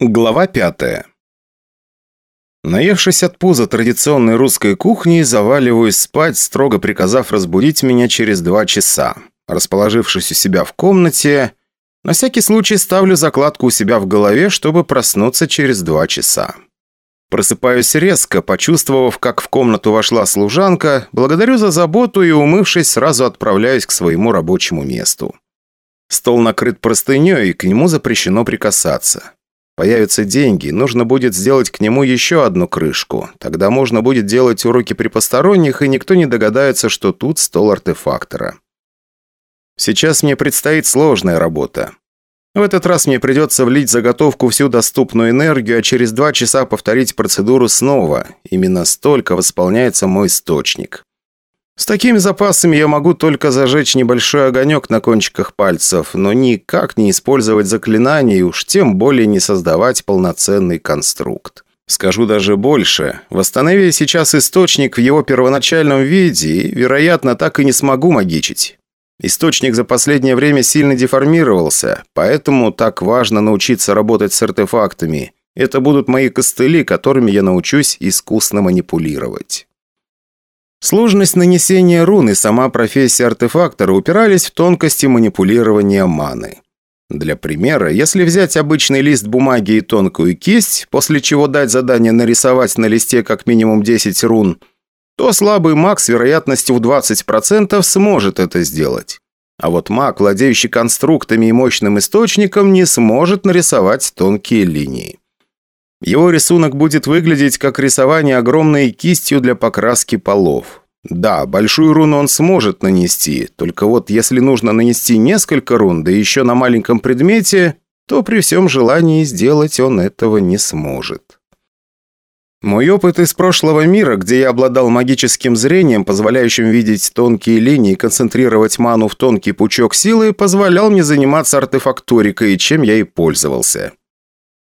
Глава пятая. Наевшись от пуза традиционной русской кухни, заваливаюсь спать, строго приказав разбудить меня через два часа. Расположившись у себя в комнате, на всякий случай ставлю закладку у себя в голове, чтобы проснуться через два часа. Просыпаюсь резко, почувствовав, как в комнату вошла служанка, благодарю за заботу и, умывшись, сразу отправляюсь к своему рабочему месту. Стол накрыт простыней, и к нему запрещено прикасаться. Появятся деньги, нужно будет сделать к нему еще одну крышку. Тогда можно будет делать уроки при посторонних, и никто не догадается, что тут стол артефактора. Сейчас мне предстоит сложная работа. В этот раз мне придется влить заготовку всю доступную энергию, а через два часа повторить процедуру снова. Именно столько восполняется мой источник. С такими запасами я могу только зажечь небольшой огонек на кончиках пальцев, но никак не использовать заклинания и уж тем более не создавать полноценный конструкт. Скажу даже больше. Восстановив сейчас источник в его первоначальном виде, вероятно, так и не смогу магичить. Источник за последнее время сильно деформировался, поэтому так важно научиться работать с артефактами. Это будут мои костыли, которыми я научусь искусно манипулировать. Сложность нанесения рун и сама профессия артефактора упирались в тонкости манипулирования маны. Для примера, если взять обычный лист бумаги и тонкую кисть, после чего дать задание нарисовать на листе как минимум 10 рун, то слабый маг с вероятностью в 20% сможет это сделать. А вот маг, владеющий конструктами и мощным источником, не сможет нарисовать тонкие линии. Его рисунок будет выглядеть как рисование огромной кистью для покраски полов. Да, большую руну он сможет нанести, только вот если нужно нанести несколько рун, да еще на маленьком предмете, то при всем желании сделать он этого не сможет. Мой опыт из прошлого мира, где я обладал магическим зрением, позволяющим видеть тонкие линии и концентрировать ману в тонкий пучок силы, позволял мне заниматься артефакторикой, чем я и пользовался.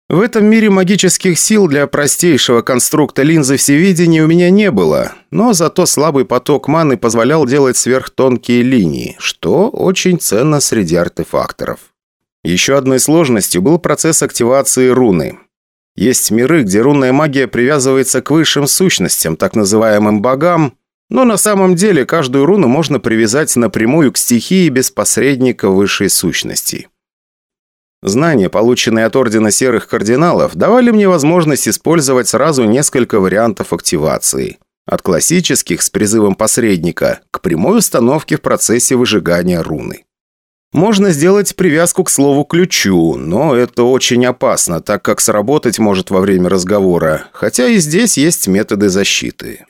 В этом мире магических сил для простейшего конструкта линзы всевидения у меня не было, но зато слабый поток маны позволял делать сверхтонкие линии, что очень ценно среди артефакторов. Еще одной сложностью был процесс активации руны. Есть миры, где рунная магия привязывается к высшим сущностям, так называемым богам, но на самом деле каждую руну можно привязать напрямую к стихии без посредника высшей сущности. Знания, полученные от Ордена Серых Кардиналов, давали мне возможность использовать сразу несколько вариантов активации. От классических с призывом посредника к прямой установке в процессе выжигания руны. Можно сделать привязку к слову «ключу», но это очень опасно, так как сработать может во время разговора, хотя и здесь есть методы защиты.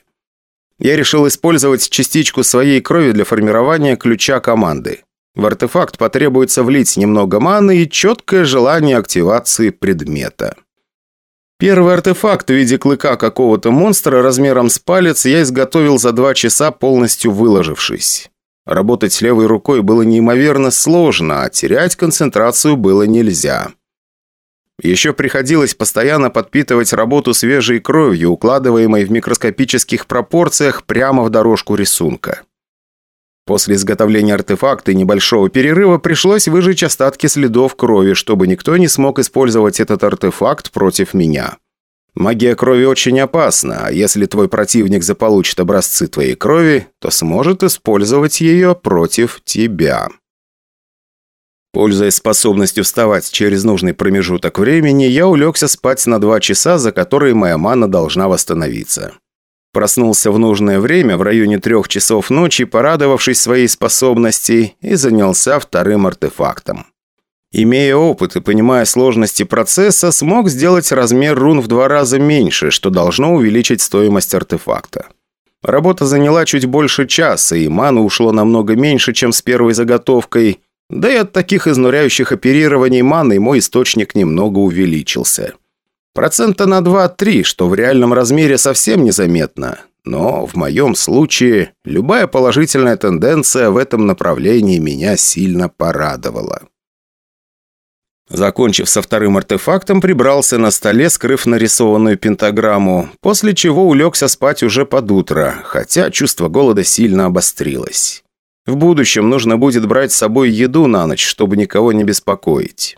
Я решил использовать частичку своей крови для формирования ключа команды. В артефакт потребуется влить немного маны и четкое желание активации предмета. Первый артефакт в виде клыка какого-то монстра размером с палец я изготовил за два часа, полностью выложившись. Работать левой рукой было неимоверно сложно, а терять концентрацию было нельзя. Еще приходилось постоянно подпитывать работу свежей кровью, укладываемой в микроскопических пропорциях прямо в дорожку рисунка. После изготовления артефакта и небольшого перерыва пришлось выжечь остатки следов крови, чтобы никто не смог использовать этот артефакт против меня. Магия крови очень опасна, а если твой противник заполучит образцы твоей крови, то сможет использовать ее против тебя. Пользуясь способностью вставать через нужный промежуток времени, я улегся спать на два часа, за которые моя мана должна восстановиться. Проснулся в нужное время, в районе трех часов ночи, порадовавшись своей способности, и занялся вторым артефактом. Имея опыт и понимая сложности процесса, смог сделать размер рун в два раза меньше, что должно увеличить стоимость артефакта. Работа заняла чуть больше часа, и ману ушло намного меньше, чем с первой заготовкой, да и от таких изнуряющих оперирований маны мой источник немного увеличился. Процента на 2-3, что в реальном размере совсем незаметно. Но в моем случае любая положительная тенденция в этом направлении меня сильно порадовала. Закончив со вторым артефактом, прибрался на столе, скрыв нарисованную пентаграмму, после чего улегся спать уже под утро, хотя чувство голода сильно обострилось. В будущем нужно будет брать с собой еду на ночь, чтобы никого не беспокоить.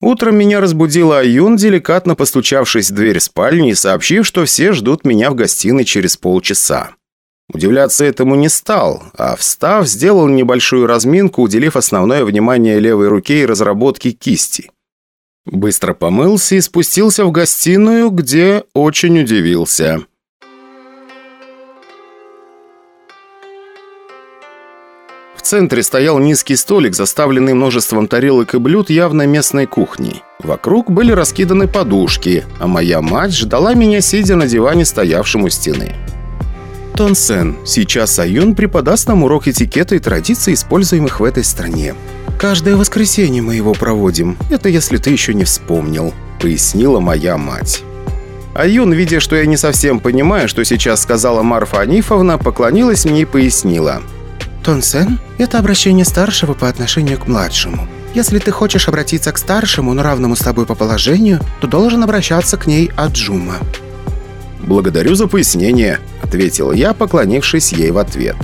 Утром меня разбудила Аюн, деликатно постучавшись в дверь спальни и сообщив, что все ждут меня в гостиной через полчаса. Удивляться этому не стал, а встав, сделал небольшую разминку, уделив основное внимание левой руке и разработке кисти. Быстро помылся и спустился в гостиную, где очень удивился. В центре стоял низкий столик, заставленный множеством тарелок и блюд явно местной кухни. Вокруг были раскиданы подушки, а моя мать ждала меня, сидя на диване, стоявшем у стены. Тонсен, сейчас Аюн преподаст нам урок этикета и традиций, используемых в этой стране. Каждое воскресенье мы его проводим. Это если ты еще не вспомнил», — пояснила моя мать. Аюн, видя, что я не совсем понимаю, что сейчас сказала Марфа Анифовна, поклонилась мне и пояснила. «Тонсен – это обращение старшего по отношению к младшему. Если ты хочешь обратиться к старшему, но равному с тобой по положению, то должен обращаться к ней Аджума». «Благодарю за пояснение», – ответил я, поклонившись ей в ответ.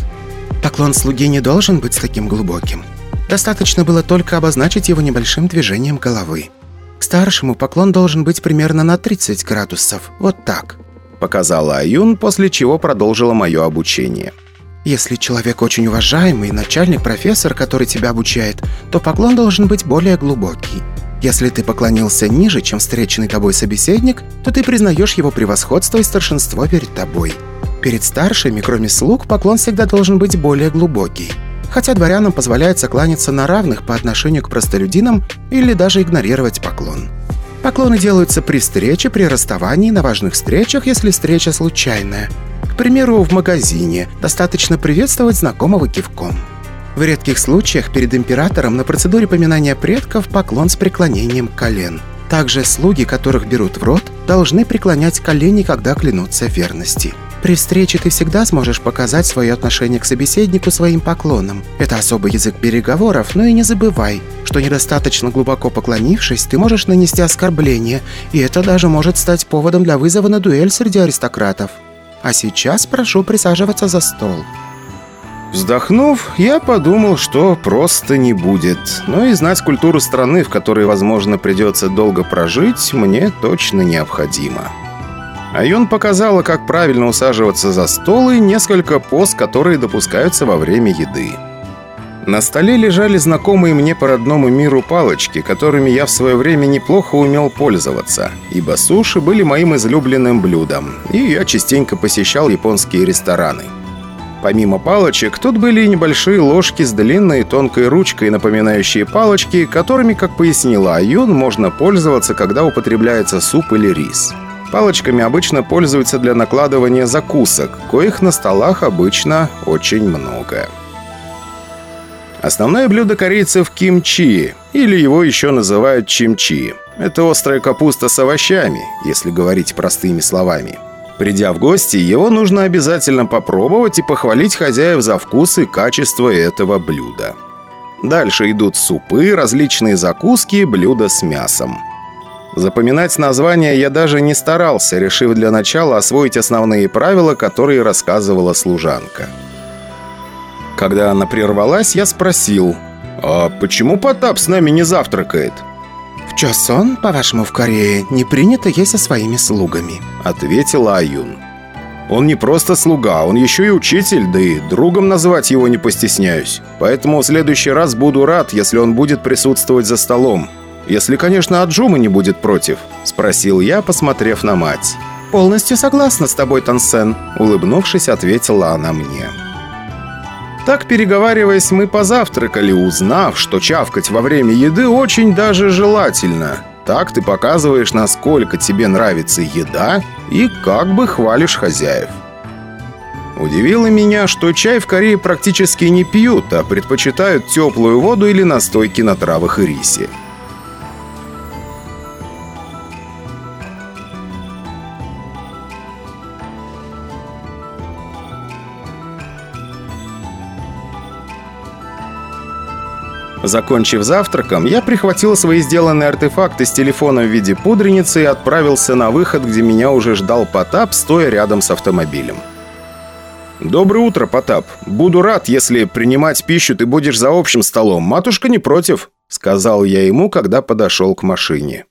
«Поклон слуги не должен быть таким глубоким. Достаточно было только обозначить его небольшим движением головы. К старшему поклон должен быть примерно на 30 градусов. Вот так», – показала Аюн, после чего продолжила мое обучение. Если человек очень уважаемый, начальник-профессор, который тебя обучает, то поклон должен быть более глубокий. Если ты поклонился ниже, чем встреченный тобой собеседник, то ты признаешь его превосходство и старшинство перед тобой. Перед старшими, кроме слуг, поклон всегда должен быть более глубокий. Хотя дворянам позволяется кланяться на равных по отношению к простолюдинам или даже игнорировать поклон. Поклоны делаются при встрече, при расставании, на важных встречах, если встреча случайная. К примеру, в магазине достаточно приветствовать знакомого кивком. В редких случаях перед императором на процедуре поминания предков поклон с преклонением колен. Также слуги, которых берут в рот, должны преклонять колени, когда клянутся верности. При встрече ты всегда сможешь показать свое отношение к собеседнику своим поклоном. Это особый язык переговоров, но и не забывай, что недостаточно глубоко поклонившись, ты можешь нанести оскорбление, и это даже может стать поводом для вызова на дуэль среди аристократов. А сейчас прошу присаживаться за стол. Вздохнув, я подумал, что просто не будет. Но и знать культуру страны, в которой, возможно, придется долго прожить, мне точно необходимо. Айон показала, как правильно усаживаться за стол и несколько поз, которые допускаются во время еды. На столе лежали знакомые мне по родному миру палочки, которыми я в свое время неплохо умел пользоваться, ибо суши были моим излюбленным блюдом, и я частенько посещал японские рестораны. Помимо палочек, тут были и небольшие ложки с длинной тонкой ручкой, напоминающие палочки, которыми, как пояснила Аюн, можно пользоваться, когда употребляется суп или рис. Палочками обычно пользуются для накладывания закусок, коих на столах обычно очень много. Основное блюдо корейцев – кимчи, или его еще называют чимчи. Это острая капуста с овощами, если говорить простыми словами. Придя в гости, его нужно обязательно попробовать и похвалить хозяев за вкус и качество этого блюда. Дальше идут супы, различные закуски, блюда с мясом. Запоминать названия я даже не старался, решив для начала освоить основные правила, которые рассказывала служанка. Когда она прервалась, я спросил, «А почему Потап с нами не завтракает?» «В Чосон, по-вашему, в Корее, не принято есть со своими слугами», — ответила Аюн. «Он не просто слуга, он еще и учитель, да и другом назвать его не постесняюсь. Поэтому в следующий раз буду рад, если он будет присутствовать за столом. Если, конечно, Аджума не будет против», — спросил я, посмотрев на мать. «Полностью согласна с тобой, Тансен», — улыбнувшись, ответила она мне. Так, переговариваясь, мы позавтракали, узнав, что чавкать во время еды очень даже желательно. Так ты показываешь, насколько тебе нравится еда и как бы хвалишь хозяев. Удивило меня, что чай в Корее практически не пьют, а предпочитают теплую воду или настойки на травах и рисе. Закончив завтраком, я прихватил свои сделанные артефакты с телефона в виде пудреницы и отправился на выход, где меня уже ждал Потап, стоя рядом с автомобилем. «Доброе утро, Потап. Буду рад, если принимать пищу ты будешь за общим столом. Матушка не против», – сказал я ему, когда подошел к машине.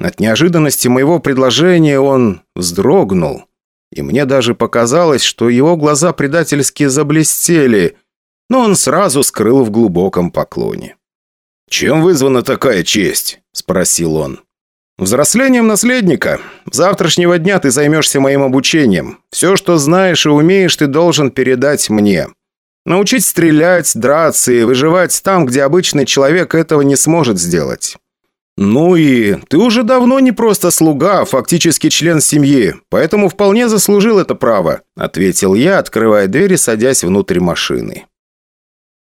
От неожиданности моего предложения он вздрогнул, и мне даже показалось, что его глаза предательски заблестели, но он сразу скрыл в глубоком поклоне. «Чем вызвана такая честь?» – спросил он. «Взрослением наследника. Завтрашнего дня ты займешься моим обучением. Все, что знаешь и умеешь, ты должен передать мне. Научить стрелять, драться и выживать там, где обычный человек этого не сможет сделать. Ну и ты уже давно не просто слуга, а фактически член семьи, поэтому вполне заслужил это право», ответил я, открывая дверь и садясь внутрь машины.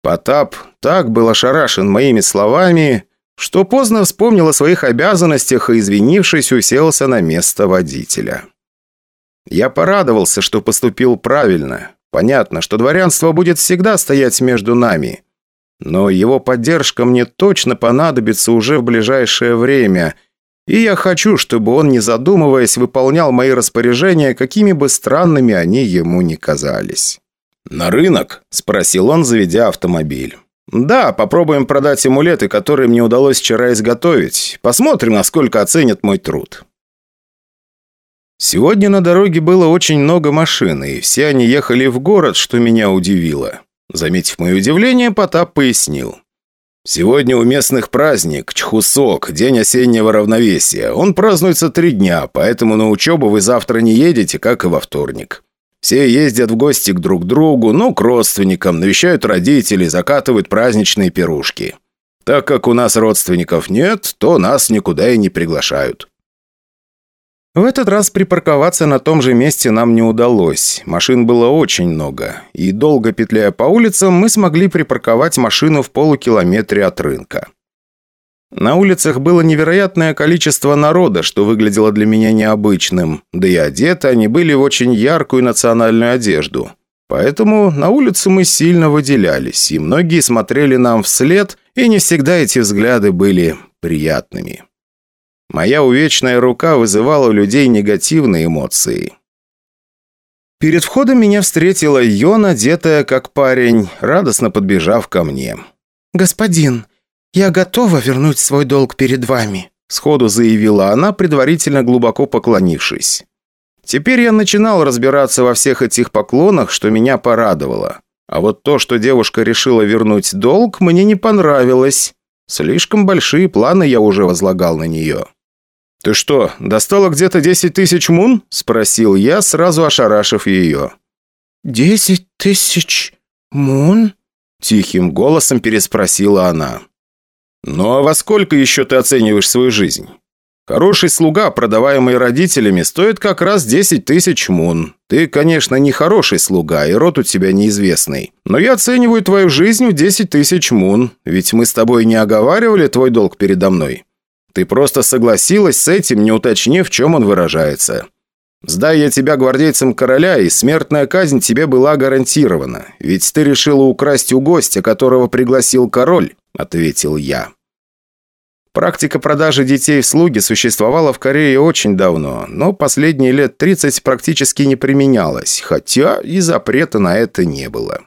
Потап так был ошарашен моими словами, что поздно вспомнил о своих обязанностях и, извинившись, уселся на место водителя. Я порадовался, что поступил правильно. Понятно, что дворянство будет всегда стоять между нами. Но его поддержка мне точно понадобится уже в ближайшее время, и я хочу, чтобы он, не задумываясь, выполнял мои распоряжения, какими бы странными они ему ни казались. «На рынок?» – спросил он, заведя автомобиль. «Да, попробуем продать амулеты, которые мне удалось вчера изготовить. Посмотрим, насколько оценят мой труд». Сегодня на дороге было очень много машин, и все они ехали в город, что меня удивило. Заметив мое удивление, Потап пояснил. «Сегодня у местных праздник, Чхусок, день осеннего равновесия. Он празднуется три дня, поэтому на учебу вы завтра не едете, как и во вторник. Все ездят в гости к друг другу, ну, к родственникам, навещают родителей, закатывают праздничные пирушки. Так как у нас родственников нет, то нас никуда и не приглашают. В этот раз припарковаться на том же месте нам не удалось. Машин было очень много. И долго петляя по улицам, мы смогли припарковать машину в полукилометре от рынка. На улицах было невероятное количество народа, что выглядело для меня необычным, да и одеты они были в очень яркую национальную одежду. Поэтому на улице мы сильно выделялись, и многие смотрели нам вслед, и не всегда эти взгляды были приятными. Моя увечная рука вызывала у людей негативные эмоции. Перед входом меня встретила Йона, одетая как парень, радостно подбежав ко мне. «Господин, «Я готова вернуть свой долг перед вами», – сходу заявила она, предварительно глубоко поклонившись. Теперь я начинал разбираться во всех этих поклонах, что меня порадовало. А вот то, что девушка решила вернуть долг, мне не понравилось. Слишком большие планы я уже возлагал на нее. «Ты что, достала где-то десять тысяч мун?» – спросил я, сразу ошарашив ее. «Десять тысяч мун?» – тихим голосом переспросила она. «Ну а во сколько еще ты оцениваешь свою жизнь?» «Хороший слуга, продаваемый родителями, стоит как раз 10 тысяч мун. Ты, конечно, не хороший слуга, и род у тебя неизвестный. Но я оцениваю твою жизнь в 10 тысяч мун, ведь мы с тобой не оговаривали твой долг передо мной. Ты просто согласилась с этим, не уточнив, в чем он выражается. Сдай я тебя гвардейцам короля, и смертная казнь тебе была гарантирована, ведь ты решила украсть у гостя, которого пригласил король», — ответил я. Практика продажи детей в слуги существовала в Корее очень давно, но последние лет 30 практически не применялась, хотя и запрета на это не было.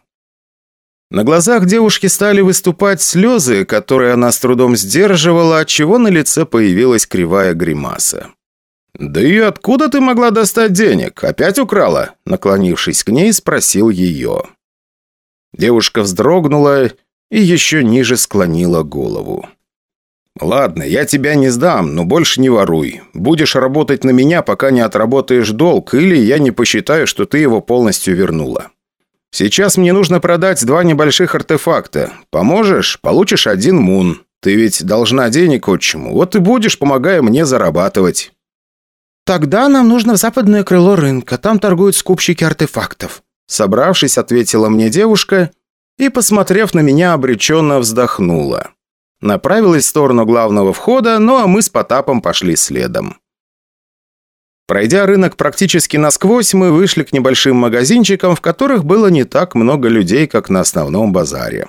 На глазах девушки стали выступать слезы, которые она с трудом сдерживала, отчего на лице появилась кривая гримаса. «Да и откуда ты могла достать денег? Опять украла?» Наклонившись к ней, спросил ее. Девушка вздрогнула и еще ниже склонила голову. «Ладно, я тебя не сдам, но больше не воруй. Будешь работать на меня, пока не отработаешь долг, или я не посчитаю, что ты его полностью вернула. Сейчас мне нужно продать два небольших артефакта. Поможешь? Получишь один мун. Ты ведь должна денег отчиму, вот и будешь, помогая мне зарабатывать». «Тогда нам нужно в западное крыло рынка, там торгуют скупщики артефактов». Собравшись, ответила мне девушка и, посмотрев на меня, обреченно вздохнула. Направилась в сторону главного входа, ну а мы с Потапом пошли следом. Пройдя рынок практически насквозь, мы вышли к небольшим магазинчикам, в которых было не так много людей, как на основном базаре.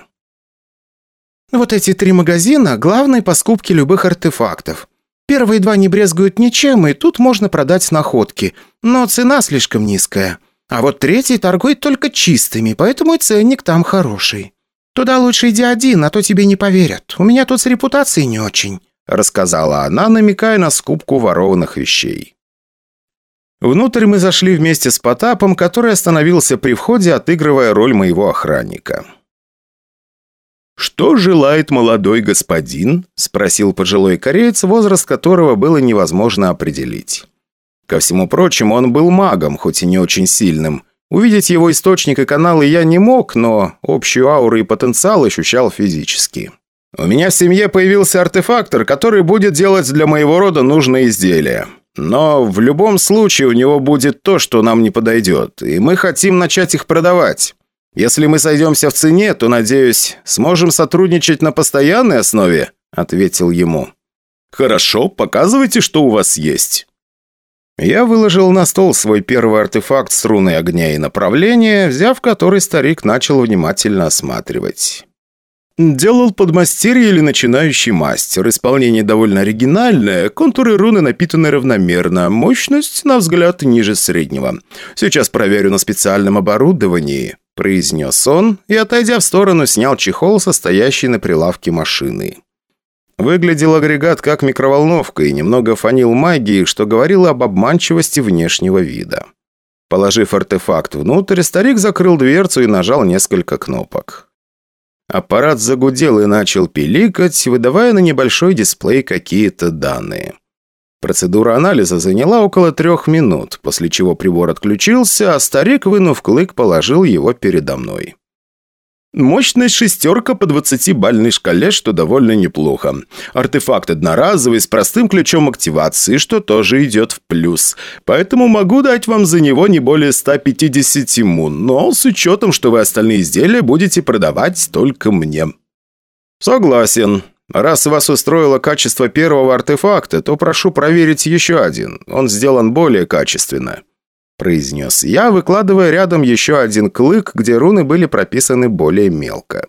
Вот эти три магазина – главные по скупке любых артефактов. Первые два не брезгуют ничем, и тут можно продать находки, но цена слишком низкая. А вот третий торгует только чистыми, поэтому и ценник там хороший. «Туда лучше иди один, а то тебе не поверят. У меня тут с репутацией не очень», рассказала она, намекая на скупку ворованных вещей. Внутрь мы зашли вместе с Потапом, который остановился при входе, отыгрывая роль моего охранника. «Что желает молодой господин?» – спросил пожилой кореец, возраст которого было невозможно определить. Ко всему прочему, он был магом, хоть и не очень сильным. Увидеть его источник и каналы я не мог, но общую ауру и потенциал ощущал физически. «У меня в семье появился артефактор, который будет делать для моего рода нужные изделия. Но в любом случае у него будет то, что нам не подойдет, и мы хотим начать их продавать. Если мы сойдемся в цене, то, надеюсь, сможем сотрудничать на постоянной основе», – ответил ему. «Хорошо, показывайте, что у вас есть». Я выложил на стол свой первый артефакт с руной огня и направления, взяв который старик начал внимательно осматривать. Делал подмастерье или начинающий мастер. Исполнение довольно оригинальное, контуры руны напитаны равномерно, мощность, на взгляд, ниже среднего. Сейчас проверю на специальном оборудовании», – произнес он и, отойдя в сторону, снял чехол, состоящий на прилавке машины. Выглядел агрегат как микроволновка и немного фанил магией, что говорило об обманчивости внешнего вида. Положив артефакт внутрь, старик закрыл дверцу и нажал несколько кнопок. Аппарат загудел и начал пиликать, выдавая на небольшой дисплей какие-то данные. Процедура анализа заняла около трех минут, после чего прибор отключился, а старик, вынув клык, положил его передо мной. Мощность шестерка по 20-бальной шкале, что довольно неплохо. Артефакт одноразовый, с простым ключом активации, что тоже идет в плюс. Поэтому могу дать вам за него не более 150 мун, но с учетом, что вы остальные изделия будете продавать только мне. Согласен. Раз вас устроило качество первого артефакта, то прошу проверить еще один. Он сделан более качественно произнес я, выкладывая рядом еще один клык, где руны были прописаны более мелко.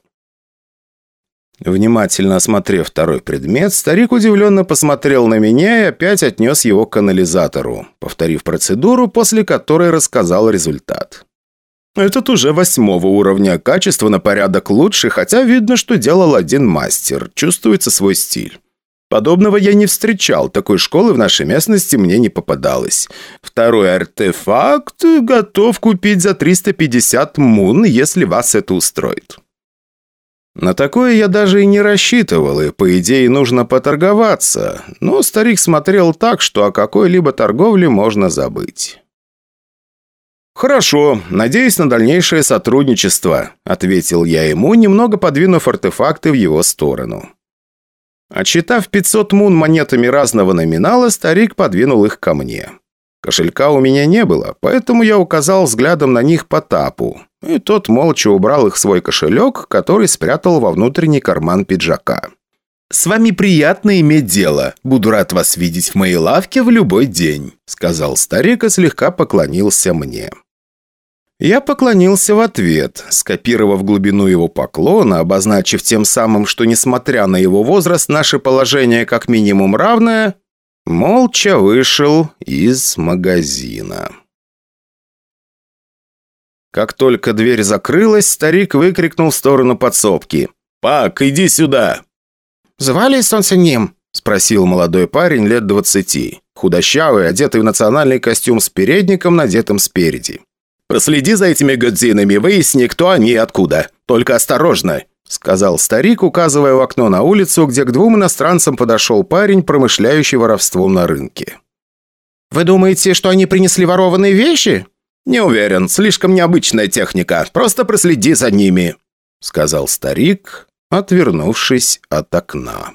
Внимательно осмотрев второй предмет, старик удивленно посмотрел на меня и опять отнес его к канализатору, повторив процедуру, после которой рассказал результат. Этот уже восьмого уровня, качество на порядок лучше, хотя видно, что делал один мастер, чувствуется свой стиль. Подобного я не встречал, такой школы в нашей местности мне не попадалось. Второй артефакт готов купить за 350 мун, если вас это устроит. На такое я даже и не рассчитывал, и, по идее, нужно поторговаться. Но старик смотрел так, что о какой-либо торговле можно забыть. «Хорошо, надеюсь на дальнейшее сотрудничество», — ответил я ему, немного подвинув артефакты в его сторону. Отчитав 500 мун монетами разного номинала, старик подвинул их ко мне. Кошелька у меня не было, поэтому я указал взглядом на них Потапу. И тот молча убрал их в свой кошелек, который спрятал во внутренний карман пиджака. «С вами приятно иметь дело. Буду рад вас видеть в моей лавке в любой день», сказал старик и слегка поклонился мне. Я поклонился в ответ, скопировав глубину его поклона, обозначив тем самым, что, несмотря на его возраст, наше положение как минимум равное, молча вышел из магазина. Как только дверь закрылась, старик выкрикнул в сторону подсобки. «Пак, иди сюда!» «Звали Сонсенем?» – спросил молодой парень лет двадцати, худощавый, одетый в национальный костюм с передником, надетым спереди. Проследи за этими годзинами, выясни, кто они и откуда. Только осторожно!» Сказал старик, указывая в окно на улицу, где к двум иностранцам подошел парень, промышляющий воровством на рынке. «Вы думаете, что они принесли ворованные вещи?» «Не уверен. Слишком необычная техника. Просто проследи за ними», — сказал старик, отвернувшись от окна.